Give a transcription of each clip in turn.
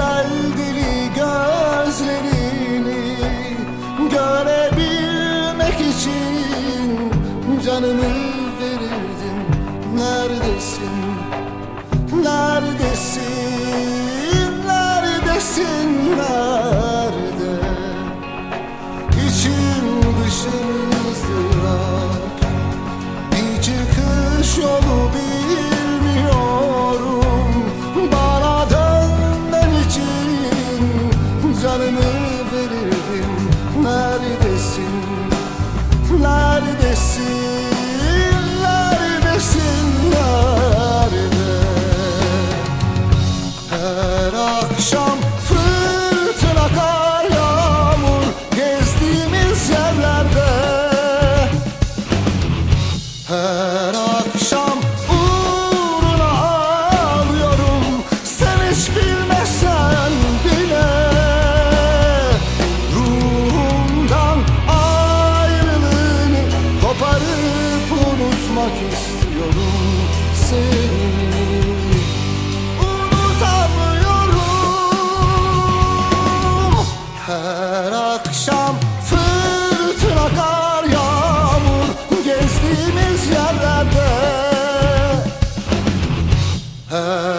güzel dili gözlerini görebilmek için canımı verirdim neredesin? Neredesin? Neredesin? Nerede? İçim dışım unutmak istiyorum seni. Unutamıyorum. Her akşam fırtına kar yağmur gezdiğimiz yerlerde. Her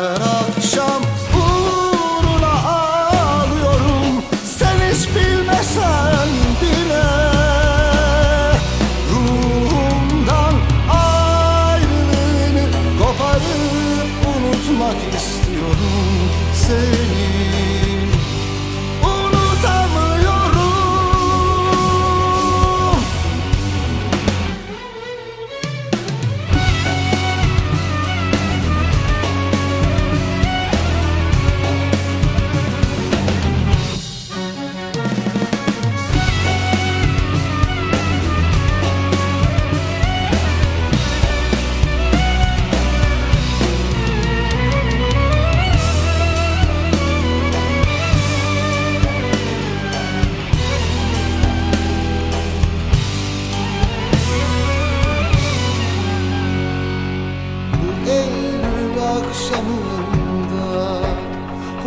akşamında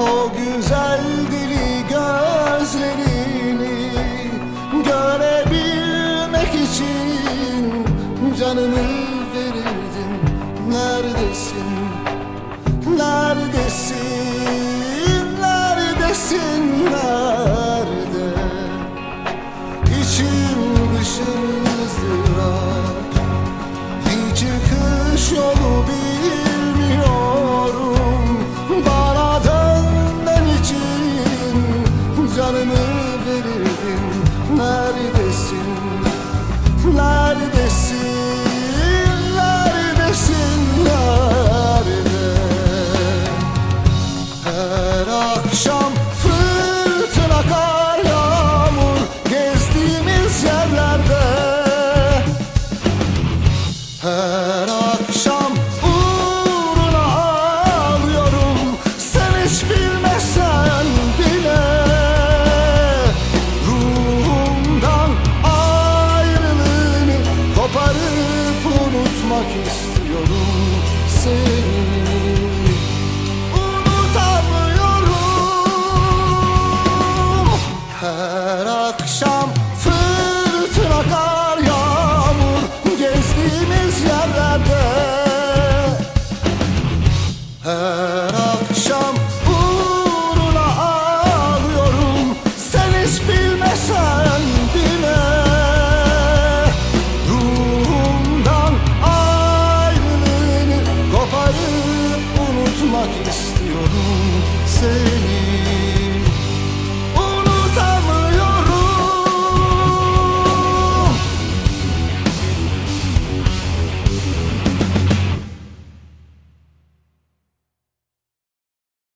O güzel dili gözlerini Görebilmek için Canımı canımı verirdim. Neredesin, neredesin, neredesin, nerede? Her akşam fırtına kar yağmur gezdiğimiz yerlerde. Her olmak istiyorum. Sev